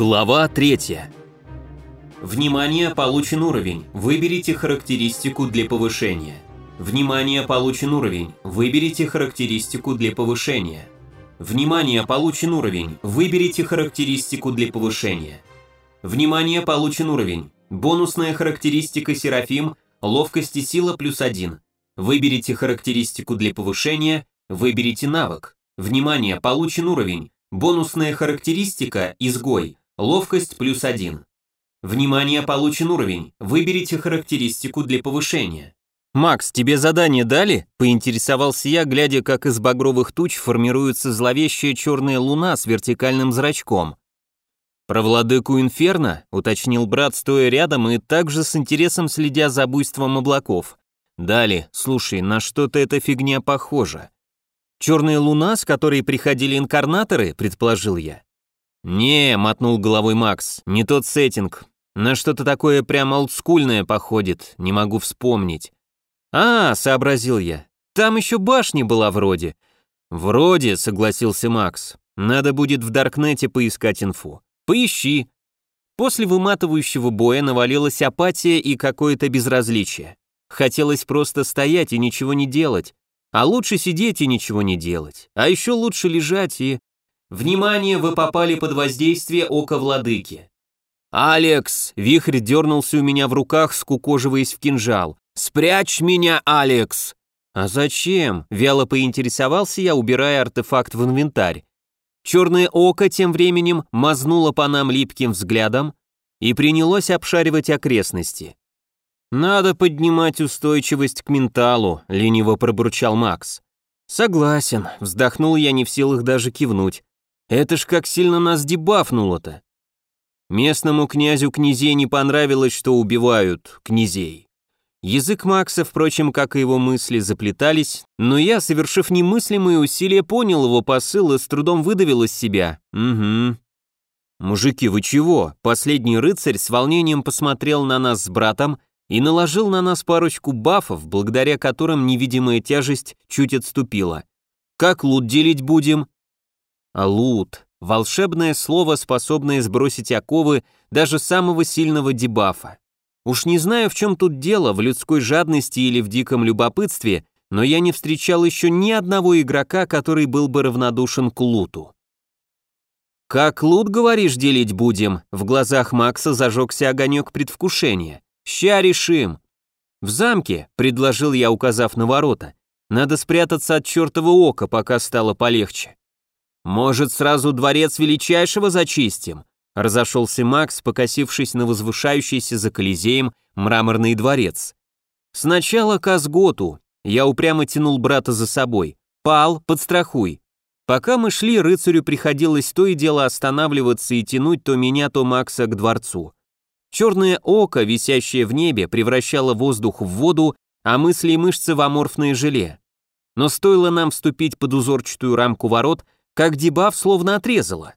Глава 3. Внимание, получен уровень. Выберите характеристику для повышения. Внимание, получен уровень. Выберите характеристику для повышения. Внимание, получен уровень. Выберите характеристику для повышения. Внимание, получен уровень. Бонусная характеристика Серафим, ловкость и сила плюс 1. Выберите характеристику для повышения, выберите навык. Внимание, получен уровень. Бонусная характеристика «Изгой», ловкость плюс 1. Внимание, получен уровень. Выберите характеристику для повышения. «Макс, тебе задание дали?» – поинтересовался я, глядя, как из багровых туч формируется зловещая черная луна с вертикальным зрачком. «Про владыку Инферно?» – уточнил брат, стоя рядом и также с интересом следя за буйством облаков. «Дали, слушай, на что-то эта фигня похожа». «Черная луна, с которой приходили инкарнаторы?» – предположил я. «Не», – мотнул головой Макс, – «не тот сеттинг. На что-то такое прям олдскульное походит, не могу вспомнить». «А, — сообразил я, — там еще башня была вроде». «Вроде», — согласился Макс. «Надо будет в Даркнете поискать инфу». Поищи. После выматывающего боя навалилась апатия и какое-то безразличие. Хотелось просто стоять и ничего не делать. А лучше сидеть и ничего не делать. А еще лучше лежать и... Внимание, вы попали под воздействие ока владыки. «Алекс!» — вихрь дернулся у меня в руках, скукоживаясь в кинжал. «Спрячь меня, Алекс!» «А зачем?» — вяло поинтересовался я, убирая артефакт в инвентарь. Черное око тем временем мазнуло по нам липким взглядом и принялось обшаривать окрестности. «Надо поднимать устойчивость к менталу», — лениво пробурчал Макс. «Согласен», — вздохнул я не в силах даже кивнуть. «Это ж как сильно нас дебафнуло-то». Местному князю князей не понравилось, что убивают князей. Язык Макса, впрочем, как и его мысли, заплетались, но я, совершив немыслимые усилия, понял его посыл и с трудом выдавил из себя. «Угу». «Мужики, вы чего?» Последний рыцарь с волнением посмотрел на нас с братом и наложил на нас парочку бафов, благодаря которым невидимая тяжесть чуть отступила. «Как лут делить будем?» «А лут...» Волшебное слово, способное сбросить оковы даже самого сильного дебафа. Уж не знаю, в чем тут дело, в людской жадности или в диком любопытстве, но я не встречал еще ни одного игрока, который был бы равнодушен к луту. «Как лут, говоришь, делить будем?» В глазах Макса зажегся огонек предвкушения. «Ща решим!» «В замке», — предложил я, указав на ворота. «Надо спрятаться от чертова ока, пока стало полегче». «Может, сразу дворец величайшего зачистим?» Разошелся Макс, покосившись на возвышающийся за Колизеем мраморный дворец. Сначала к. Я упрямо тянул брата за собой. Пал, подстрахуй. Пока мы шли, рыцарю приходилось то и дело останавливаться и тянуть то меня, то Макса к дворцу. Черное око, висящее в небе, превращало воздух в воду, а мысли и мышцы в аморфное желе. Но стоило нам вступить под узорчатую рамку ворот, как дебаф словно отрезало.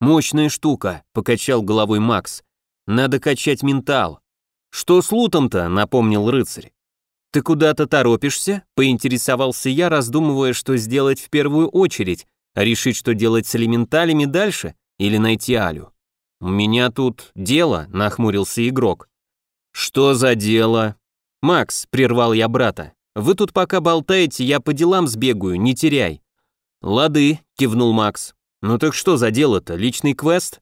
«Мощная штука», — покачал головой Макс. «Надо качать ментал». «Что с лутом-то?» — напомнил рыцарь. «Ты куда-то торопишься?» — поинтересовался я, раздумывая, что сделать в первую очередь, решить, что делать с элементалями дальше или найти Алю. «У меня тут дело», — нахмурился игрок. «Что за дело?» «Макс», — прервал я брата, — «вы тут пока болтаете, я по делам сбегаю, не теряй». «Лады», — кивнул Макс. «Ну так что за дело-то, личный квест?»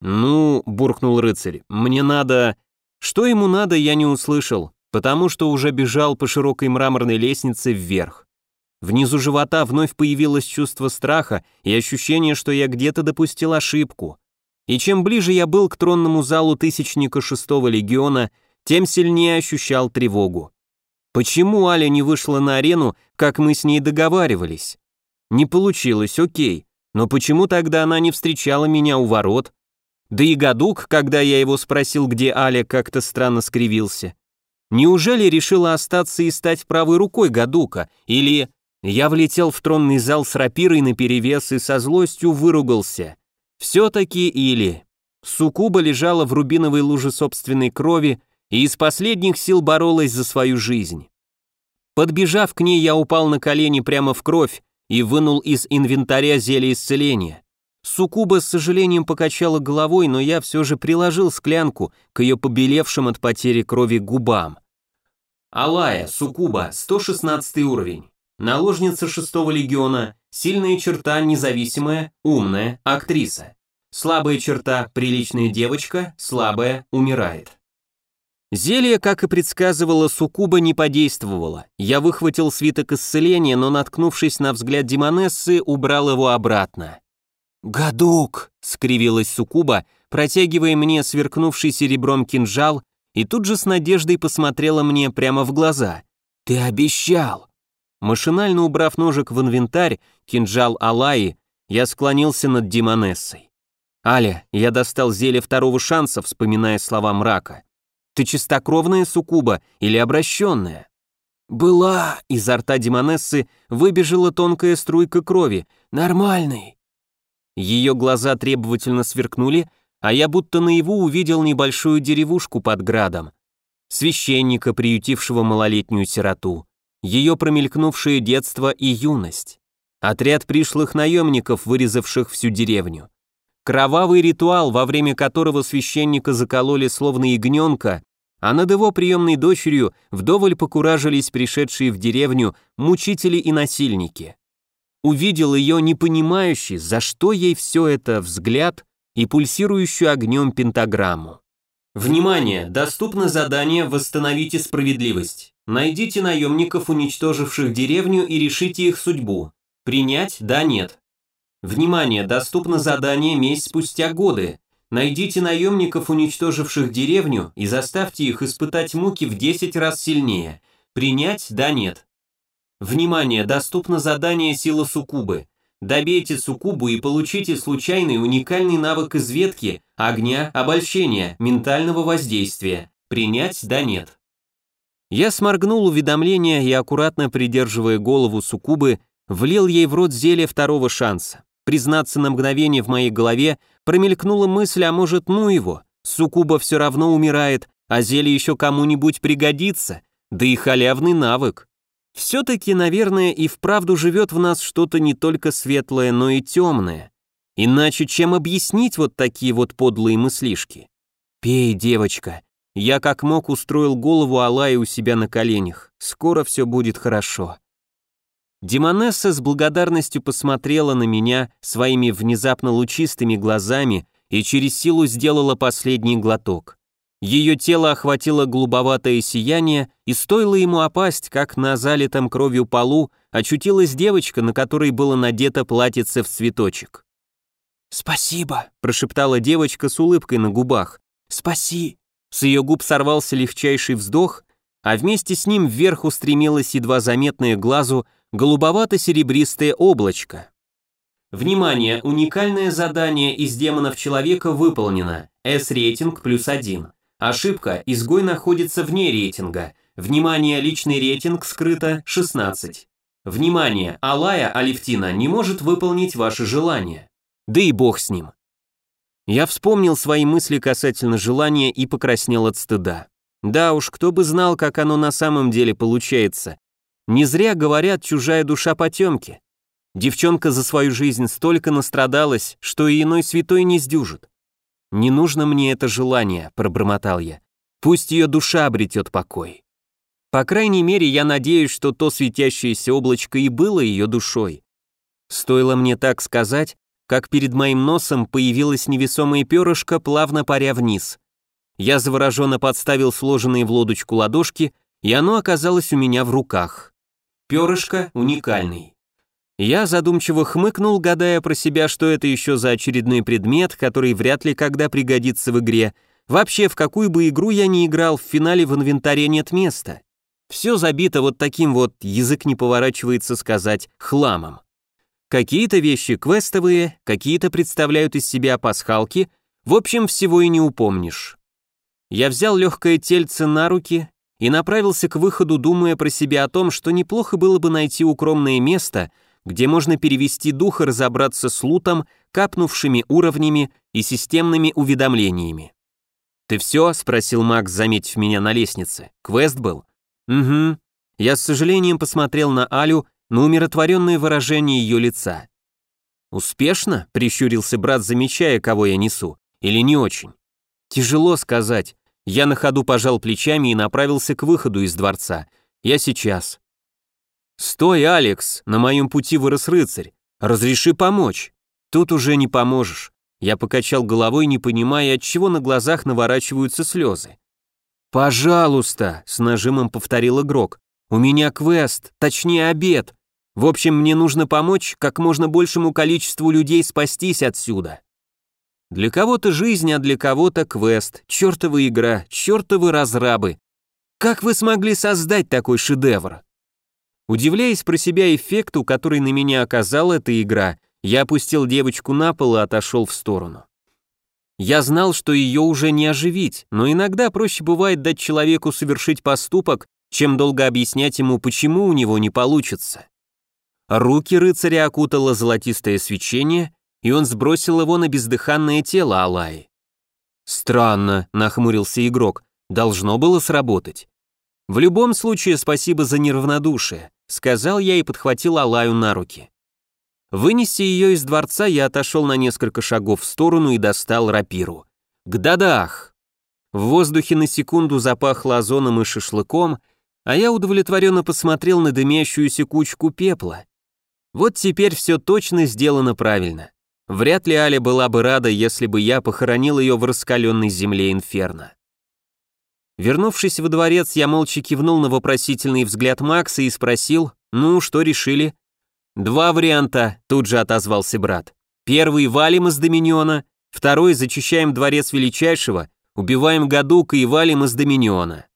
«Ну», — буркнул рыцарь, — «мне надо...» Что ему надо, я не услышал, потому что уже бежал по широкой мраморной лестнице вверх. Внизу живота вновь появилось чувство страха и ощущение, что я где-то допустил ошибку. И чем ближе я был к тронному залу Тысячника Шестого Легиона, тем сильнее ощущал тревогу. Почему Аля не вышла на арену, как мы с ней договаривались? Не получилось, окей. Но почему тогда она не встречала меня у ворот? Да и Гадук, когда я его спросил, где Аля, как-то странно скривился. Неужели решила остаться и стать правой рукой Гадука? Или я влетел в тронный зал с рапирой наперевес и со злостью выругался? Все-таки или... Сукуба лежала в рубиновой луже собственной крови и из последних сил боролась за свою жизнь. Подбежав к ней, я упал на колени прямо в кровь, и вынул из инвентаря зелье исцеления. Сукуба с сожалением покачала головой, но я все же приложил склянку к ее побелевшим от потери крови губам. Алая, Сукуба, 116 уровень. Наложница шестого легиона, сильная черта, независимая, умная, актриса. Слабая черта, приличная девочка, слабая, умирает. Зелье, как и предсказывала Сукуба, не подействовало. Я выхватил свиток исцеления, но, наткнувшись на взгляд Демонессы, убрал его обратно. «Гадук!» — скривилась Сукуба, протягивая мне сверкнувший серебром кинжал, и тут же с надеждой посмотрела мне прямо в глаза. «Ты обещал!» Машинально убрав ножик в инвентарь, кинжал Алаи, я склонился над Демонессой. «Аля, я достал зелье второго шанса», вспоминая слова мрака. Ты чистокровная суккуба или обращенная?» «Была!» — изо рта Демонессы выбежала тонкая струйка крови. «Нормальный!» Ее глаза требовательно сверкнули, а я будто наяву увидел небольшую деревушку под градом. Священника, приютившего малолетнюю сироту. Ее промелькнувшее детство и юность. Отряд пришлых наемников, вырезавших всю деревню. Кровавый ритуал, во время которого священника закололи словно ягненка, а над его приемной дочерью вдоволь покуражились пришедшие в деревню мучители и насильники. Увидел ее непонимающий, за что ей все это взгляд и пульсирующую огнем пентаграмму. Внимание! Доступно задание «Восстановите справедливость». Найдите наемников, уничтоживших деревню, и решите их судьбу. Принять? Да, нет. Внимание! Доступно задание «Месть спустя годы». Найдите наемников, уничтоживших деревню, и заставьте их испытать муки в 10 раз сильнее. Принять? Да, нет. Внимание, доступно задание «Сила Сукубы». Добейте Сукубу и получите случайный уникальный навык из ветки, огня, обольщения, ментального воздействия. Принять? Да, нет. Я сморгнул уведомление и, аккуратно придерживая голову Сукубы, влил ей в рот зелье второго шанса. Признаться, на мгновение в моей голове промелькнула мысль, а может, ну его, суккуба все равно умирает, а зелье еще кому-нибудь пригодится, да и халявный навык. Все-таки, наверное, и вправду живет в нас что-то не только светлое, но и темное. Иначе чем объяснить вот такие вот подлые мыслишки? «Пей, девочка». Я как мог устроил голову Алая у себя на коленях. Скоро все будет хорошо. Демонесса с благодарностью посмотрела на меня своими внезапно лучистыми глазами и через силу сделала последний глоток. Ее тело охватило голубоватое сияние, и стоило ему опасть, как на залитом кровью полу очутилась девочка, на которой было надето платьице в цветочек. «Спасибо», — прошептала девочка с улыбкой на губах. «Спаси». С ее губ сорвался легчайший вздох, а вместе с ним вверх устремилось едва заметное глазу голубовато-серебристое облачко. Внимание, уникальное задание из демонов человека выполнено. S-рейтинг плюс 1. Ошибка, изгой находится вне рейтинга. Внимание, личный рейтинг скрыто 16. Внимание, Алая Алевтина не может выполнить ваше желание. Да и бог с ним. Я вспомнил свои мысли касательно желания и покраснел от стыда. Да уж, кто бы знал, как оно на самом деле получается, не зря говорят «чужая душа потемки». Девчонка за свою жизнь столько настрадалась, что и иной святой не сдюжит. «Не нужно мне это желание», — пробормотал я. «Пусть ее душа обретет покой». По крайней мере, я надеюсь, что то светящееся облачко и было ее душой. Стоило мне так сказать, как перед моим носом появилось невесомое перышко, плавно паря вниз. Я завороженно подставил сложенные в лодочку ладошки, и оно оказалось у меня в руках. Перышко уникальный. Я задумчиво хмыкнул, гадая про себя, что это еще за очередной предмет, который вряд ли когда пригодится в игре. Вообще, в какую бы игру я ни играл, в финале в инвентаре нет места. Все забито вот таким вот, язык не поворачивается сказать, хламом. Какие-то вещи квестовые, какие-то представляют из себя пасхалки, в общем, всего и не упомнишь. Я взял легкое тельце на руки и направился к выходу, думая про себя о том, что неплохо было бы найти укромное место, где можно перевести дух и разобраться с лутом, капнувшими уровнями и системными уведомлениями. «Ты все?» — спросил Макс, заметив меня на лестнице. «Квест был?» «Угу». Я с сожалением посмотрел на Алю, на умиротворенное выражение ее лица. «Успешно?» — прищурился брат, замечая, кого я несу. «Или не очень?» «Тяжело сказать. Я на ходу пожал плечами и направился к выходу из дворца. Я сейчас». «Стой, Алекс! На моем пути вырос рыцарь. Разреши помочь». «Тут уже не поможешь». Я покачал головой, не понимая, от чего на глазах наворачиваются слезы. «Пожалуйста», — с нажимом повторил игрок. «У меня квест, точнее обед. В общем, мне нужно помочь как можно большему количеству людей спастись отсюда. Для кого-то жизнь, а для кого-то квест, чертова игра, чертовы разрабы. Как вы смогли создать такой шедевр? Удивляясь про себя эффекту, который на меня оказала эта игра, я опустил девочку на пол и отошел в сторону. Я знал, что ее уже не оживить, но иногда проще бывает дать человеку совершить поступок, чем долго объяснять ему, почему у него не получится. Руки рыцаря окутало золотистое свечение, и он сбросил его на бездыханное тело Алаи. «Странно», — нахмурился игрок, — «должно было сработать». «В любом случае, спасибо за неравнодушие», — сказал я и подхватил Алаю на руки. Вынеся ее из дворца, я отошел на несколько шагов в сторону и достал рапиру. Гдадах! В воздухе на секунду запахло озоном и шашлыком, а я удовлетворенно посмотрел на дымящуюся кучку пепла. Вот теперь все точно сделано правильно. Вряд ли Аля была бы рада, если бы я похоронил ее в раскаленной земле инферно. Вернувшись во дворец, я молча кивнул на вопросительный взгляд Макса и спросил, ну, что решили? Два варианта, тут же отозвался брат. Первый валим из Доминиона, второй зачищаем дворец Величайшего, убиваем Гадука и валим из Доминиона.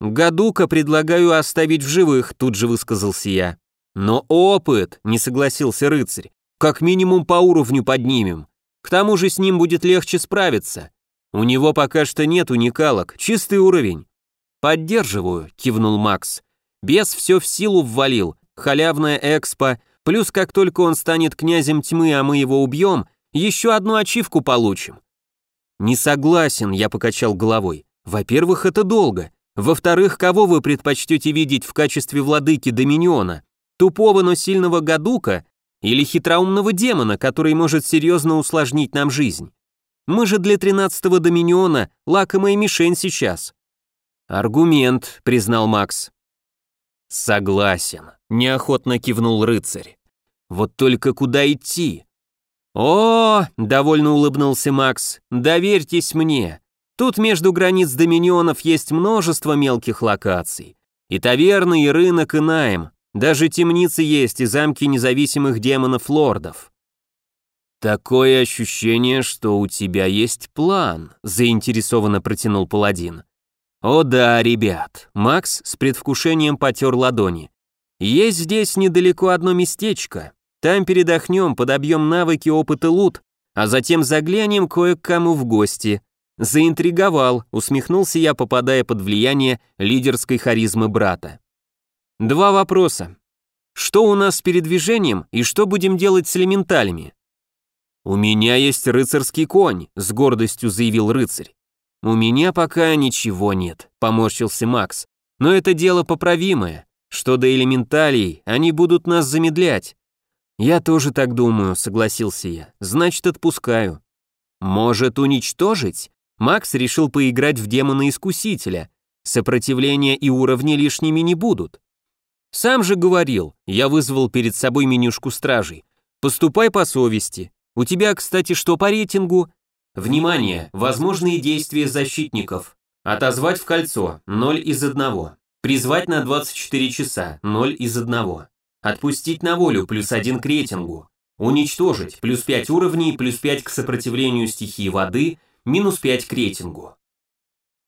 Гадука предлагаю оставить в живых, тут же высказался я. «Но опыт», — не согласился рыцарь, — «как минимум по уровню поднимем. К тому же с ним будет легче справиться. У него пока что нет уникалок, чистый уровень». «Поддерживаю», — кивнул Макс. «Бес все в силу ввалил, халявная экспо, плюс как только он станет князем тьмы, а мы его убьем, еще одну ачивку получим». «Не согласен», — я покачал головой. «Во-первых, это долго. Во-вторых, кого вы предпочтете видеть в качестве владыки Доминиона? Тупого, но сильного гадука или хитроумного демона, который может серьезно усложнить нам жизнь? Мы же для тринадцатого доминиона лакомая мишень сейчас. Аргумент, признал Макс. Согласен, неохотно кивнул рыцарь. Вот только куда идти? О, довольно улыбнулся Макс, доверьтесь мне. Тут между границ доминионов есть множество мелких локаций. И таверны, и рынок, и найм. Даже темницы есть и замки независимых демонов-лордов. Такое ощущение, что у тебя есть план, заинтересованно протянул паладин. О да, ребят, Макс с предвкушением потер ладони. Есть здесь недалеко одно местечко. Там передохнем, подобьем навыки, опыт и лут, а затем заглянем кое к кому в гости. Заинтриговал, усмехнулся я, попадая под влияние лидерской харизмы брата. Два вопроса. Что у нас с передвижением и что будем делать с элементалями? У меня есть рыцарский конь, с гордостью заявил рыцарь. У меня пока ничего нет, поморщился Макс. Но это дело поправимое. Что до элементалей, они будут нас замедлять. Я тоже так думаю, согласился я. Значит, отпускаю. Может, уничтожить? Макс решил поиграть в демона-искусителя. Сопротивления и уровни лишними не будут. Сам же говорил, я вызвал перед собой менюшку стражей. Поступай по совести. У тебя, кстати, что по рейтингу? Внимание, возможные действия защитников. Отозвать в кольцо, 0 из 1. Призвать на 24 часа, 0 из 1. Отпустить на волю, плюс 1 к рейтингу. Уничтожить, плюс 5 уровней, плюс 5 к сопротивлению стихии воды, минус 5 к рейтингу.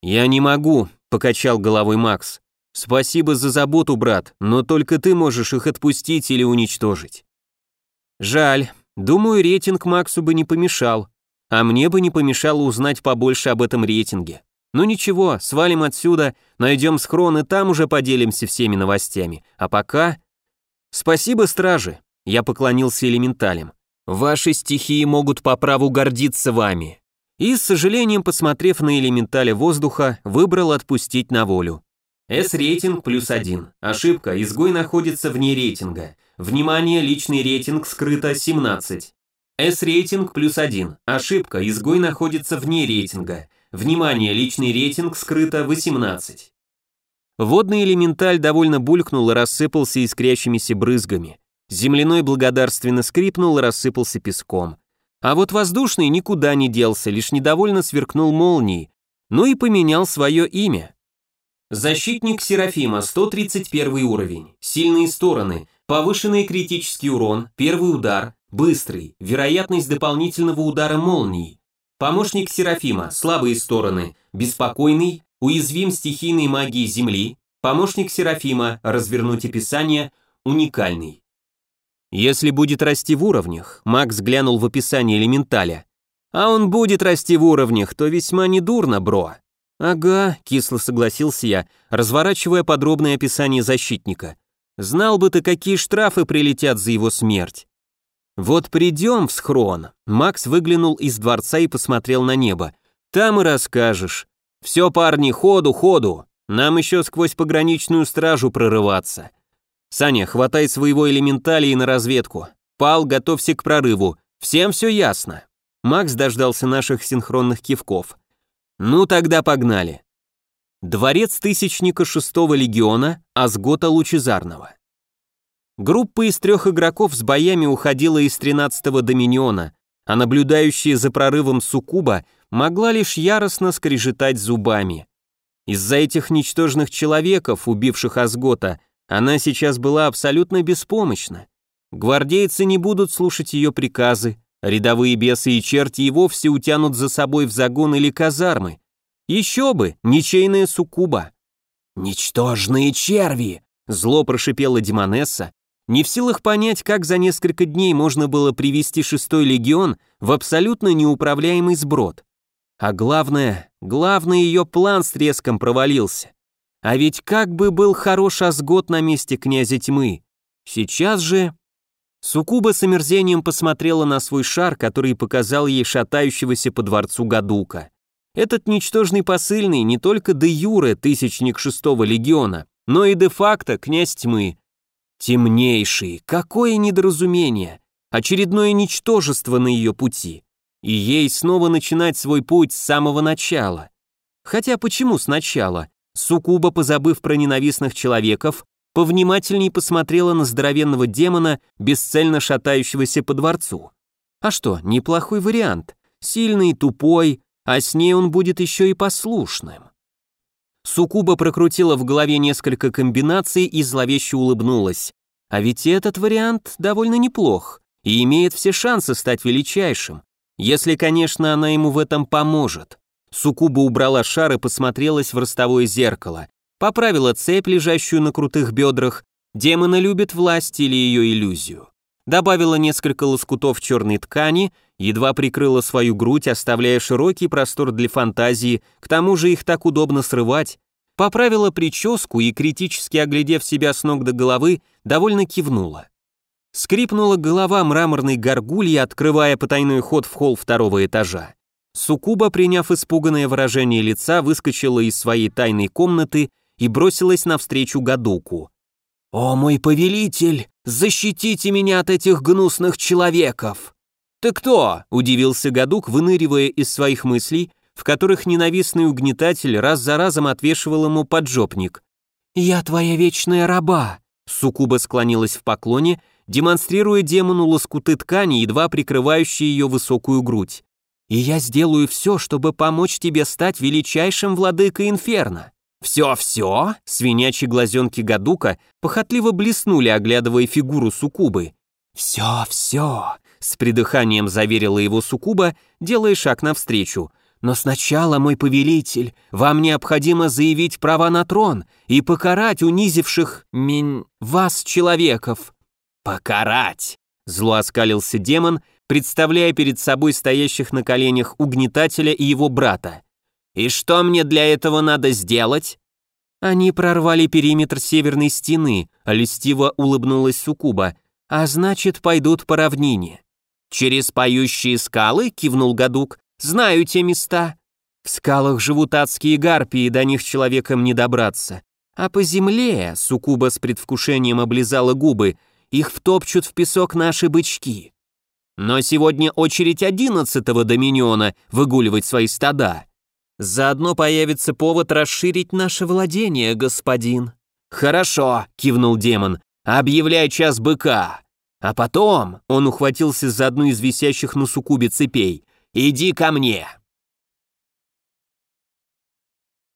«Я не могу», — покачал головой Макс. Спасибо за заботу, брат, но только ты можешь их отпустить или уничтожить. Жаль. Думаю, рейтинг Максу бы не помешал. А мне бы не помешало узнать побольше об этом рейтинге. Ну ничего, свалим отсюда, найдем схрон и там уже поделимся всеми новостями. А пока... Спасибо, стражи. Я поклонился элементалям. Ваши стихии могут по праву гордиться вами. И, с сожалением, посмотрев на элементаля воздуха, выбрал отпустить на волю. S-рейтинг плюс один. Ошибка, изгой находится вне рейтинга. Внимание, личный рейтинг скрыто 17. S-рейтинг плюс 1. Ошибка, изгой находится вне рейтинга. Внимание, личный рейтинг скрыто 18. Водный элементаль довольно булькнул и рассыпался искрящимися брызгами. Земляной благодарственно скрипнул и рассыпался песком. А вот воздушный никуда не делся, лишь недовольно сверкнул молнией, ну и поменял свое имя. Защитник Серафима, 131 уровень. Сильные стороны, повышенный критический урон, первый удар, быстрый, вероятность дополнительного удара молнией. Помощник Серафима, слабые стороны, беспокойный, уязвим стихийной магии Земли. Помощник Серафима, развернуть описание, уникальный. Если будет расти в уровнях, Макс глянул в описание элементаля. А он будет расти в уровнях, то весьма недурно, бро. Ага, кисло согласился я, разворачивая подробное описание защитника. Знал бы ты, какие штрафы прилетят за его смерть. Вот придем в схрон. Макс выглянул из дворца и посмотрел на небо. Там и расскажешь. Все, парни, ходу, ходу. Нам еще сквозь пограничную стражу прорываться. «Саня, хватай своего элементалии на разведку. Пал, готовься к прорыву. Всем все ясно». Макс дождался наших синхронных кивков. «Ну тогда погнали». Дворец Тысячника шестого легиона Азгота Лучезарного. Группа из трех игроков с боями уходила из 13-го доминиона, а наблюдающая за прорывом Сукуба могла лишь яростно скрежетать зубами. Из-за этих ничтожных человеков, убивших Азгота, она сейчас была абсолютно беспомощна. Гвардейцы не будут слушать ее приказы, рядовые бесы и черти и вовсе утянут за собой в загон или казармы. Еще бы, ничейная суккуба. «Ничтожные черви!» — зло прошипела Демонесса, не в силах понять, как за несколько дней можно было привести шестой легион в абсолютно неуправляемый сброд. А главное, главный ее план с треском провалился. А ведь как бы был хорош Асгот на месте князя тьмы. Сейчас же... Сукуба с омерзением посмотрела на свой шар, который показал ей шатающегося по дворцу Гадука. Этот ничтожный посыльный не только де юре тысячник шестого легиона, но и де-факто князь тьмы. Темнейший, какое недоразумение, очередное ничтожество на ее пути. И ей снова начинать свой путь с самого начала. Хотя почему сначала? Сукуба, позабыв про ненавистных человеков, повнимательней посмотрела на здоровенного демона, бесцельно шатающегося по дворцу. А что, неплохой вариант. Сильный, тупой, а с ней он будет еще и послушным. Сукуба прокрутила в голове несколько комбинаций и зловеще улыбнулась. А ведь этот вариант довольно неплох и имеет все шансы стать величайшим, если, конечно, она ему в этом поможет. Сукуба убрала шар и посмотрелась в ростовое зеркало. Поправила цепь, лежащую на крутых бедрах. Демона любит власть или ее иллюзию. Добавила несколько лоскутов черной ткани, едва прикрыла свою грудь, оставляя широкий простор для фантазии, к тому же их так удобно срывать. Поправила прическу и, критически оглядев себя с ног до головы, довольно кивнула. Скрипнула голова мраморной горгульи, открывая потайной ход в холл второго этажа. Сукуба, приняв испуганное выражение лица, выскочила из своей тайной комнаты и бросилась навстречу Гадуку. «О, мой повелитель, защитите меня от этих гнусных человеков!» «Ты кто?» – удивился Гадук, выныривая из своих мыслей, в которых ненавистный угнетатель раз за разом отвешивал ему поджопник. «Я твоя вечная раба!» Сукуба склонилась в поклоне, демонстрируя демону лоскуты ткани, едва прикрывающие ее высокую грудь и я сделаю все, чтобы помочь тебе стать величайшим владыкой Инферно». «Все-все?» — свинячьи глазенки Гадука похотливо блеснули, оглядывая фигуру Сукубы. «Все-все», — с придыханием заверила его Сукуба, делая шаг навстречу. «Но сначала, мой повелитель, вам необходимо заявить права на трон и покарать унизивших мин... вас, человеков». «Покарать!» — зло оскалился демон — представляя перед собой стоящих на коленях угнетателя и его брата. «И что мне для этого надо сделать?» Они прорвали периметр северной стены, льстиво улыбнулась Сукуба, а значит, пойдут по равнине. «Через поющие скалы?» — кивнул Гадук. «Знаю те места. В скалах живут адские гарпии, до них человеком не добраться. А по земле, Сукуба с предвкушением облизала губы, их втопчут в песок наши бычки. Но сегодня очередь одиннадцатого доминиона выгуливать свои стада. Заодно появится повод расширить наше владение, господин. Хорошо, кивнул демон, объявляй час быка. А потом он ухватился за одну из висящих на суккубе цепей. Иди ко мне.